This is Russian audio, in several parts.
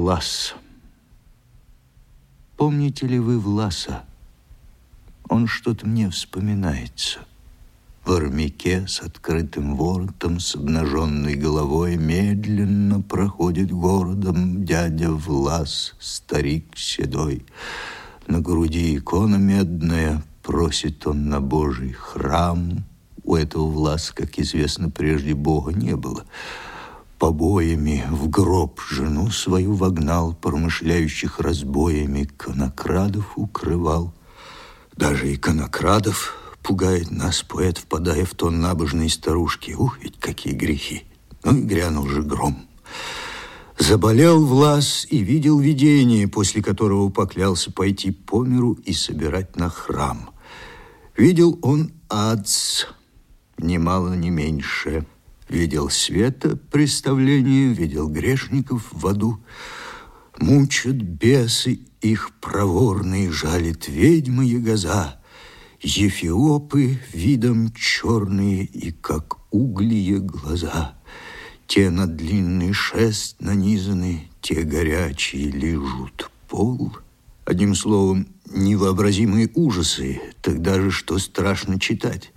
Влас. Помните ли вы Власа? Он что-то мне вспоминается. В армяке с открытым воротом, с обнаженной головой Медленно проходит городом дядя Влас, старик седой. На груди икона медная, просит он на Божий храм. У этого Влас, как известно, прежде Бога не было побоями в гроб жену свою вогнал, промышляющих разбоями конокрадов укрывал. Даже и конокрадов пугает нас поэт, впадая в тон набожной старушки. Ух, ведь какие грехи! Ну и грянул же гром. Заболел Влас и видел видение, после которого поклялся пойти по миру и собирать на храм. Видел он адс, немало не меньше – Видел света представление, видел грешников в аду. Мучат бесы их проворные, жалит ведьмы и газа. Ефиопы видом черные и как углие глаза. Те на длинный шест нанизаны, те горячие лежут пол. Одним словом, невообразимые ужасы, тогда же что страшно читать.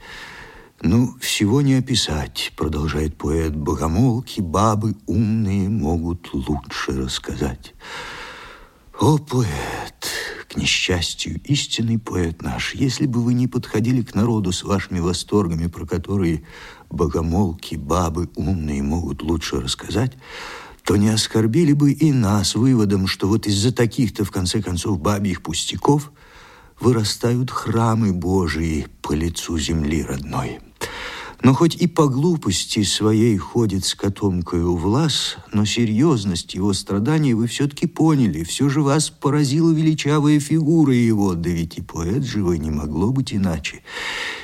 Ну, всего не описать, продолжает поэт. Богомолки, бабы умные могут лучше рассказать. О, поэт, к несчастью, истинный поэт наш, если бы вы не подходили к народу с вашими восторгами, про которые богомолки, бабы умные могут лучше рассказать, то не оскорбили бы и нас выводом, что вот из-за таких-то, в конце концов, бабьих пустяков вырастают храмы Божии по лицу земли родной. Но хоть и по глупости своей ходит с котомкою в лаз, но серьезность его страданий вы все-таки поняли. Все же вас поразила величавая фигура его, да ведь и поэт живой не могло быть иначе.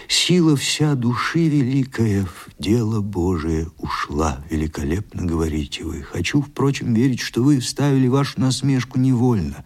Сила вся души великая в дело Божие ушла. Великолепно говорите вы. Хочу, впрочем, верить, что вы вставили вашу насмешку невольно.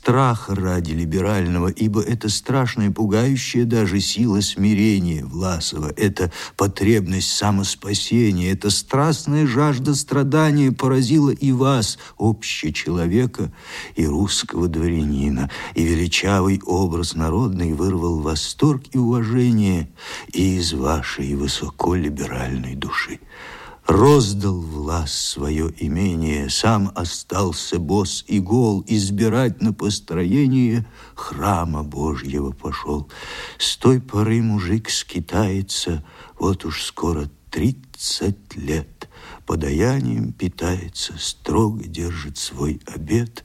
Страха ради либерального, ибо это страшная, пугающая даже сила смирения Власова. Это потребность самоспасения, это страстная жажда страдания поразила и вас, общечеловека и русского дворянина. И величавый образ народный вырвал восторг и уважение и из вашей высоколиберальной души. Роздал власть свое имение, сам остался босс и гол, избирать на построение храма Божьего пошел. С той поры мужик скитается, вот уж скоро тридцать лет, подаянием питается, строго держит свой обед,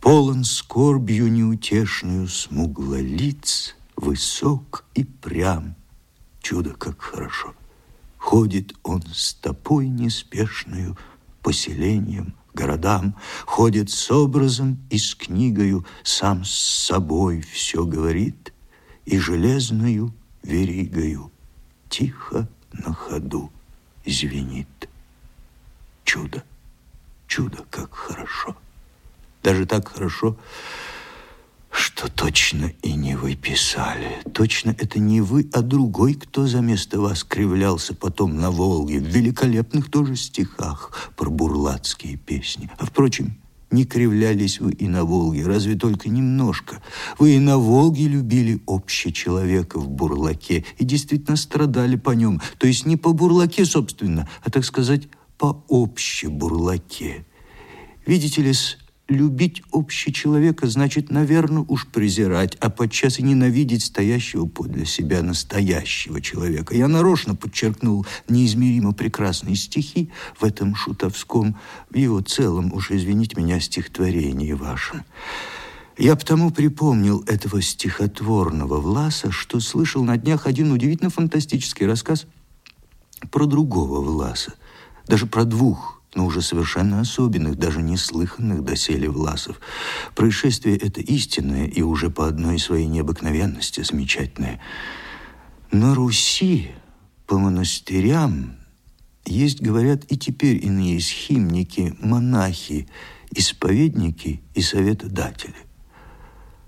полон скорбью неутешную смуглолиц, высок и прям. Чудо, как хорошо. Ходит он с топой неспешную поселением, городам, ходит с образом и с книгою, сам с собой все говорит и железною веригою тихо на ходу звенит. Чудо, чудо, как хорошо. Даже так хорошо, что точно и не вы писали. Точно это не вы, а другой, кто за место вас кривлялся потом на Волге, в великолепных тоже стихах про бурлацкие песни. А, впрочем, не кривлялись вы и на Волге, разве только немножко. Вы и на Волге любили общечеловека в бурлаке и действительно страдали по нем. То есть не по бурлаке, собственно, а, так сказать, по общебурлаке. Видите ли, Любить общечеловека значит, наверное, уж презирать, а подчас и ненавидеть стоящего подле себя настоящего человека. Я нарочно подчеркнул неизмеримо прекрасные стихи в этом шутовском, в его целом, уж извините меня, стихотворении вашем. Я потому припомнил этого стихотворного Власа, что слышал на днях один удивительно фантастический рассказ про другого Власа, даже про двух но уже совершенно особенных, даже неслыханных доселе Власов. Происшествие это истинное и уже по одной своей необыкновенности замечательное. На Руси по монастырям есть, говорят, и теперь иные схимники, монахи, исповедники и советодатели.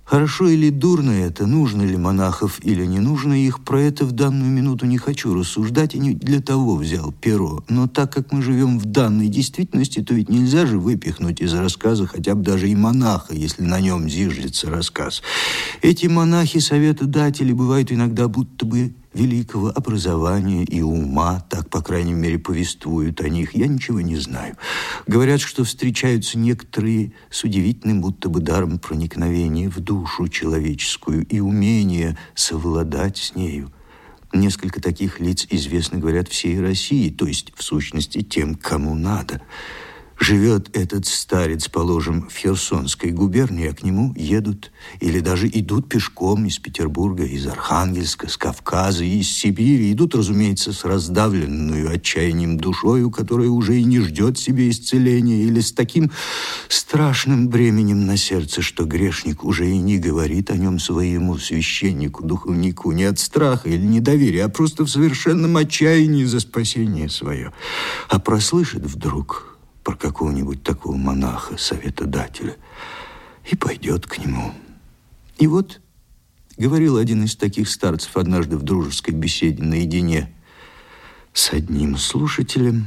Хорошо или дурно это, нужно ли монахов или не нужно их, про это в данную минуту не хочу рассуждать и не для того взял перо. Но так как мы живем в данной действительности, то ведь нельзя же выпихнуть из рассказа хотя бы даже и монаха, если на нем зиждется рассказ. Эти монахи-советодатели бывают иногда будто бы великого образования и ума, так, по крайней мере, повествуют о них, я ничего не знаю. Говорят, что встречаются некоторые с удивительным будто бы даром проникновения в душу человеческую и умения совладать с нею. Несколько таких лиц известно, говорят, всей России, то есть, в сущности, тем, кому надо – Живет этот старец, положим, в Херсонской губернии, а к нему едут или даже идут пешком из Петербурга, из Архангельска, с Кавказа, из Сибири. Идут, разумеется, с раздавленную отчаянием душою, которая уже и не ждет себе исцеления, или с таким страшным бременем на сердце, что грешник уже и не говорит о нем своему священнику, духовнику, не от страха или недоверия, а просто в совершенном отчаянии за спасение свое. А прослышит вдруг про какого-нибудь такого монаха, советодателя, и пойдет к нему. И вот, говорил один из таких старцев однажды в дружеской беседе наедине с одним слушателем,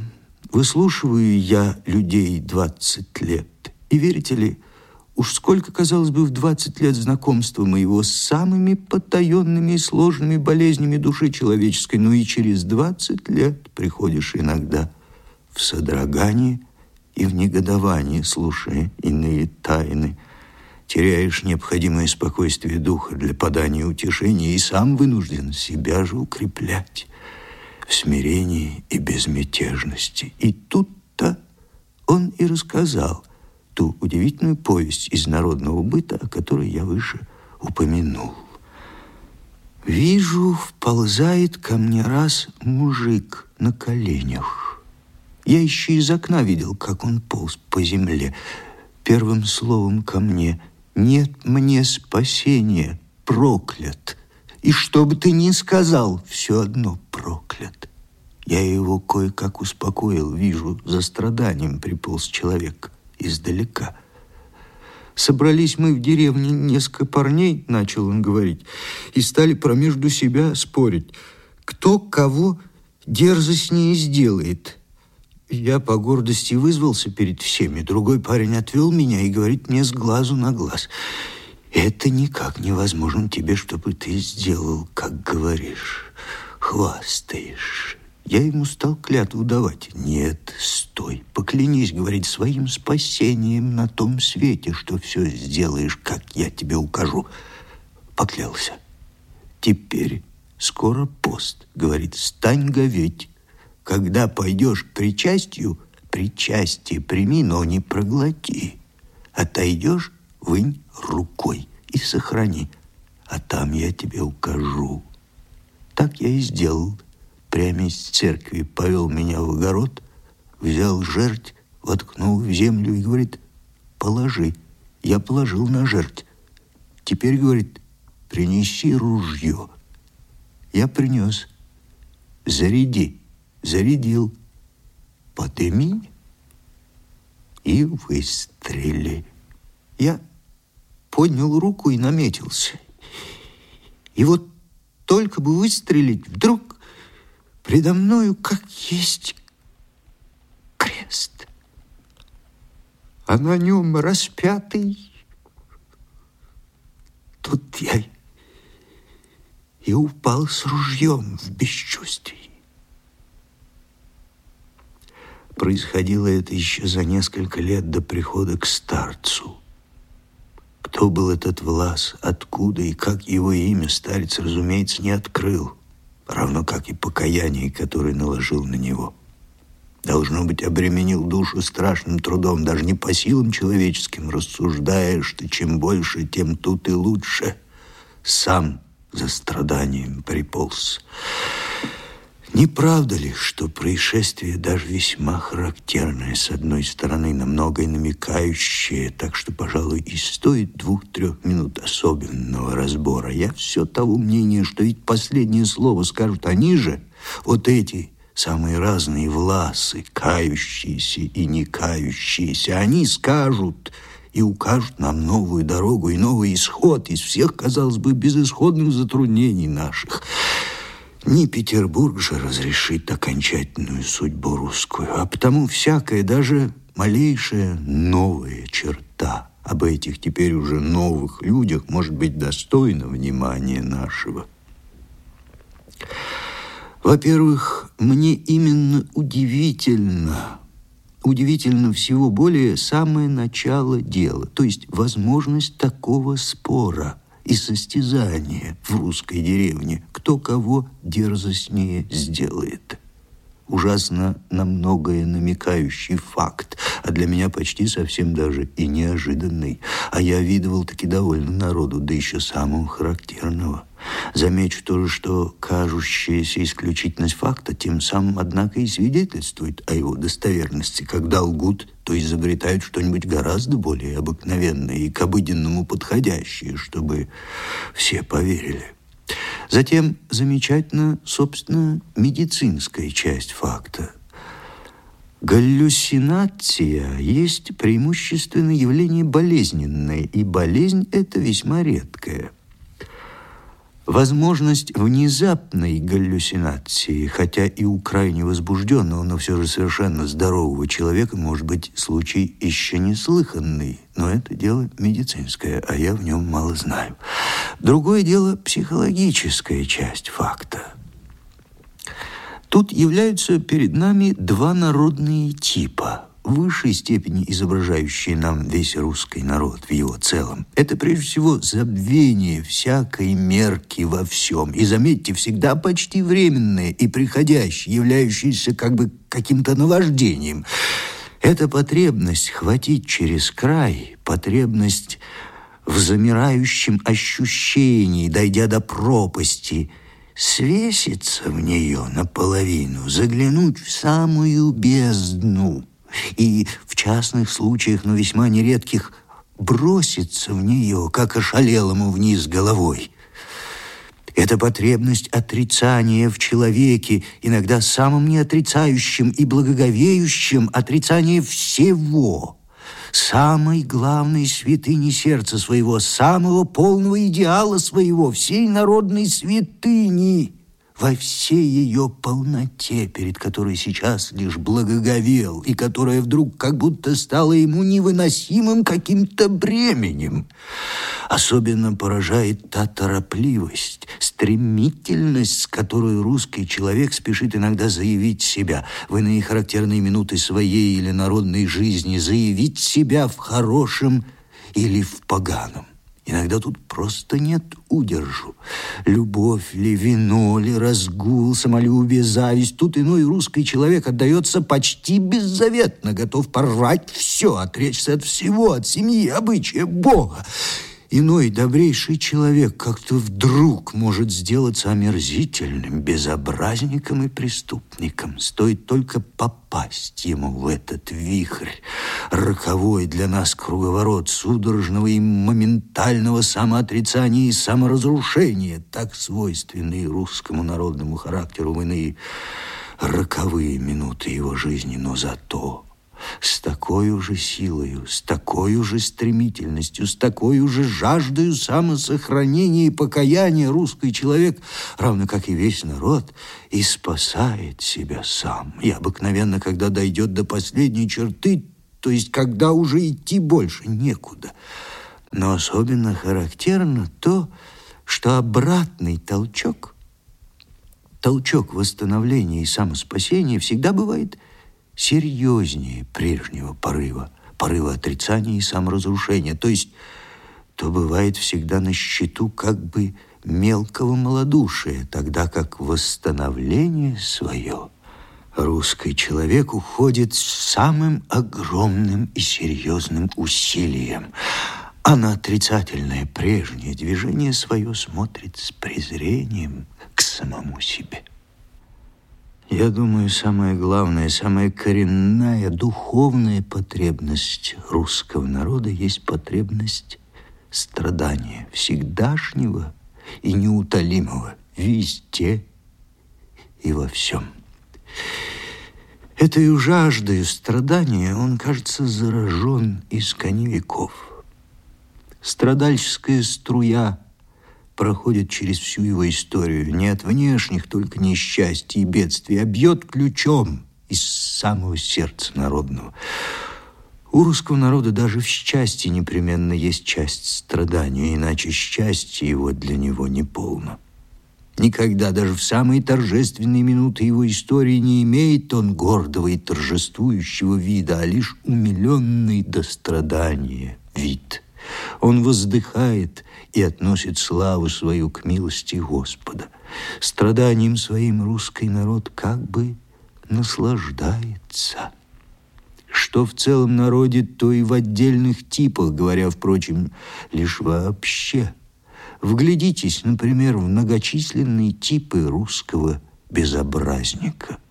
выслушиваю я людей 20 лет, и верите ли, Уж сколько, казалось бы, в 20 лет знакомства моего с самыми потаенными и сложными болезнями души человеческой, но и через 20 лет приходишь иногда в содрогание и в негодовании, слушая иные тайны. Теряешь необходимое спокойствие духа для подания утешения и сам вынужден себя же укреплять в смирении и безмятежности. И тут-то он и рассказал ту удивительную повесть из народного быта, о которой я выше упомянул. Вижу, вползает ко мне раз мужик на коленях. Я еще из окна видел, как он полз по земле. Первым словом ко мне «Нет мне спасения, проклят». И что бы ты ни сказал, все одно проклят. Я его кое-как успокоил, вижу, за страданием приполз человек издалека. Собрались мы в деревне несколько парней, начал он говорить, и стали промежду себя спорить, кто кого дерзостнее сделает. Я по гордости вызвался перед всеми. Другой парень отвел меня и говорит мне с глазу на глаз. Это никак невозможно тебе, чтобы ты сделал, как говоришь. Хвастаешь. Я ему стал клятву давать. Нет, стой, поклянись, говорить своим спасением на том свете, что все сделаешь, как я тебе укажу. Поклялся. Теперь скоро пост, говорит, стань говеть. Когда пойдешь к причастию, причастие прими, но не проглоти. Отойдешь, вынь рукой и сохрани, а там я тебе укажу. Так я и сделал. Прямо из церкви повел меня в огород, взял жерть, воткнул в землю и говорит, положи. Я положил на жерть. Теперь, говорит, принеси ружье. Я принес. Заряди зарядил. Подыми и выстрели. Я поднял руку и наметился. И вот только бы выстрелить, вдруг предо мною, как есть, крест. А на нем распятый. Тут я и упал с ружьем в бесчувствии. Происходило это еще за несколько лет до прихода к старцу. Кто был этот Влас, откуда и как его имя старец, разумеется, не открыл, равно как и покаяние, которое наложил на него. Должно быть, обременил душу страшным трудом, даже не по силам человеческим, рассуждая, что чем больше, тем тут и лучше. Сам за страданием приполз. Не правда ли, что происшествие даже весьма характерное, с одной стороны, на многое намекающее, так что, пожалуй, и стоит двух-трех минут особенного разбора. Я все того мнения, что ведь последнее слово скажут они же, вот эти самые разные власы, кающиеся и не кающиеся, они скажут и укажут нам новую дорогу и новый исход из всех, казалось бы, безысходных затруднений наших. Не Петербург же разрешит окончательную судьбу русскую, а потому всякая, даже малейшая новая черта об этих теперь уже новых людях может быть достойна внимания нашего. Во-первых, мне именно удивительно, удивительно всего более самое начало дела, то есть возможность такого спора и состязания в русской деревне, кто кого дерзостнее сделает ужасно на многое намекающий факт, а для меня почти совсем даже и неожиданный. А я видывал таки довольно народу, да еще самого характерного. Замечу тоже, что кажущаяся исключительность факта тем самым, однако, и свидетельствует о его достоверности. Когда лгут, то изобретают что-нибудь гораздо более обыкновенное и к обыденному подходящее, чтобы все поверили. Затем замечательно, собственно, медицинская часть факта. Галлюцинация есть преимущественно явление болезненное, и болезнь эта весьма редкая – Возможность внезапной галлюцинации, хотя и у крайне возбужденного, но все же совершенно здорового человека, может быть случай еще неслыханный, но это дело медицинское, а я в нем мало знаю. Другое дело психологическая часть факта. Тут являются перед нами два народные типа – высшей степени изображающие нам весь русский народ в его целом, это прежде всего забвение всякой мерки во всем. И заметьте, всегда почти временное и приходящее, являющееся как бы каким-то наваждением. Это потребность хватить через край, потребность в замирающем ощущении, дойдя до пропасти, свеситься в нее наполовину, заглянуть в самую бездну – и в частных случаях, но весьма нередких, броситься в нее, как ошалелому вниз головой. Эта потребность отрицания в человеке, иногда самым неотрицающим и благоговеющим, отрицание всего, самой главной святыни сердца своего, самого полного идеала своего, всей народной святыни – во всей ее полноте, перед которой сейчас лишь благоговел, и которая вдруг как будто стала ему невыносимым каким-то бременем. Особенно поражает та торопливость, стремительность, с которой русский человек спешит иногда заявить себя в иные характерные минуты своей или народной жизни, заявить себя в хорошем или в поганом. Иногда тут просто нет удержу. Любовь ли, вино ли, разгул, самолюбие, зависть. Тут иной русский человек отдается почти беззаветно, готов порвать все, отречься от всего, от семьи, обычая, Бога иной добрейший человек как-то вдруг может сделаться омерзительным, безобразником и преступником. Стоит только попасть ему в этот вихрь, роковой для нас круговорот судорожного и моментального самоотрицания и саморазрушения, так свойственные русскому народному характеру в иные роковые минуты его жизни, но зато с такой же силою, с такой же стремительностью, с такой же жаждою самосохранения и покаяния русский человек, равно как и весь народ, и спасает себя сам. И обыкновенно, когда дойдет до последней черты, то есть когда уже идти больше некуда. Но особенно характерно то, что обратный толчок, толчок восстановления и самоспасения всегда бывает – серьезнее прежнего порыва, порыва отрицания и саморазрушения, то есть то бывает всегда на счету как бы мелкого малодушия, тогда как восстановление свое русский человек уходит с самым огромным и серьезным усилием, а на отрицательное прежнее движение свое смотрит с презрением к самому себе. Я думаю, самая главная, самая коренная духовная потребность русского народа есть потребность страдания, всегдашнего и неутолимого, везде и во всем. Этой жаждою страдания он, кажется, заражен из кони веков. Страдальческая струя проходит через всю его историю, не от внешних только несчастий и бедствий, а бьет ключом из самого сердца народного. У русского народа даже в счастье непременно есть часть страдания, иначе счастье его для него не полно. Никогда, даже в самые торжественные минуты его истории, не имеет он гордого и торжествующего вида, а лишь умиленный до страдания вид. Он воздыхает и относит славу свою к милости Господа. Страданием своим русский народ как бы наслаждается. Что в целом народе, то и в отдельных типах, говоря, впрочем, лишь вообще – Вглядитесь, например, в многочисленные типы русского безобразника –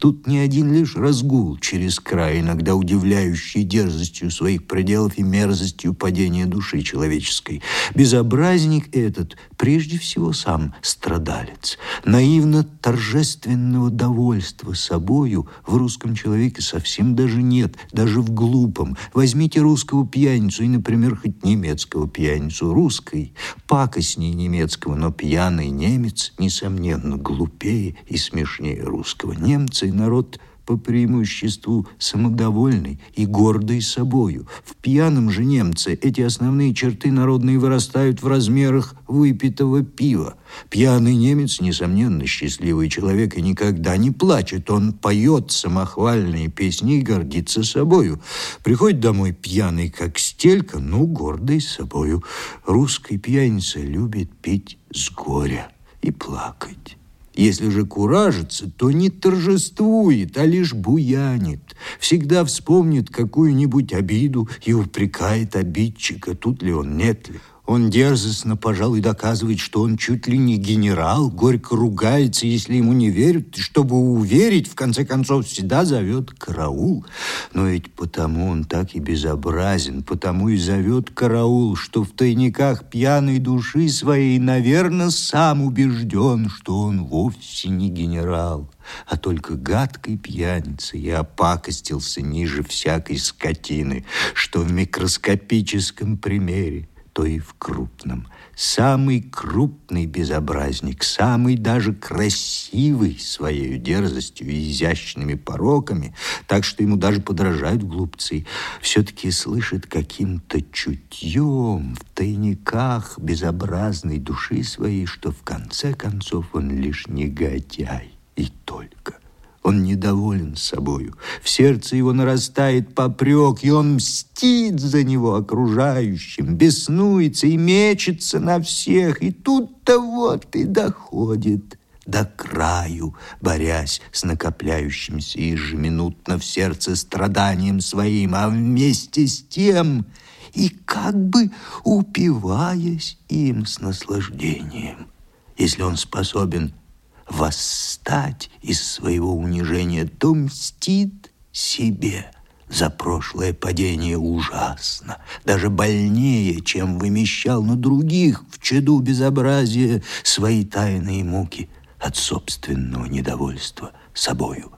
Тут не один лишь разгул через край, иногда удивляющий дерзостью своих пределов и мерзостью падения души человеческой. Безобразник этот прежде всего сам страдалец. Наивно торжественного довольства собою в русском человеке совсем даже нет, даже в глупом. Возьмите русского пьяницу и, например, хоть немецкого пьяницу. Русской пакостнее немецкого, но пьяный немец, несомненно, глупее и смешнее русского. Немцы Белый народ по преимуществу самодовольный и гордый собою. В пьяном же немце эти основные черты народные вырастают в размерах выпитого пива. Пьяный немец, несомненно, счастливый человек и никогда не плачет. Он поет самохвальные песни и гордится собою. Приходит домой пьяный, как стелька, но гордый собою. Русский пьяница любит пить с горя и плакать. Если же куражится, то не торжествует, а лишь буянит. Всегда вспомнит какую-нибудь обиду и упрекает обидчика, тут ли он, нет ли. Он дерзостно, пожалуй, доказывает, что он чуть ли не генерал, горько ругается, если ему не верят, чтобы уверить, в конце концов, всегда зовет караул. Но ведь потому он так и безобразен, потому и зовет караул, что в тайниках пьяной души своей, наверное, сам убежден, что он вовсе не генерал а только гадкой пьяницы и опакостился ниже всякой скотины, что в микроскопическом примере то и в крупном. Самый крупный безобразник, самый даже красивый своей дерзостью и изящными пороками, так что ему даже подражают глупцы, все-таки слышит каким-то чутьем в тайниках безобразной души своей, что в конце концов он лишь негодяй и только. Он недоволен собою. В сердце его нарастает попрек, и он мстит за него окружающим, беснуется и мечется на всех. И тут-то вот и доходит до краю, борясь с накопляющимся ежеминутно в сердце страданием своим, а вместе с тем и как бы упиваясь им с наслаждением. Если он способен восстать из своего унижения, то мстит себе за прошлое падение ужасно, даже больнее, чем вымещал на других в чаду безобразия свои тайные муки от собственного недовольства собою.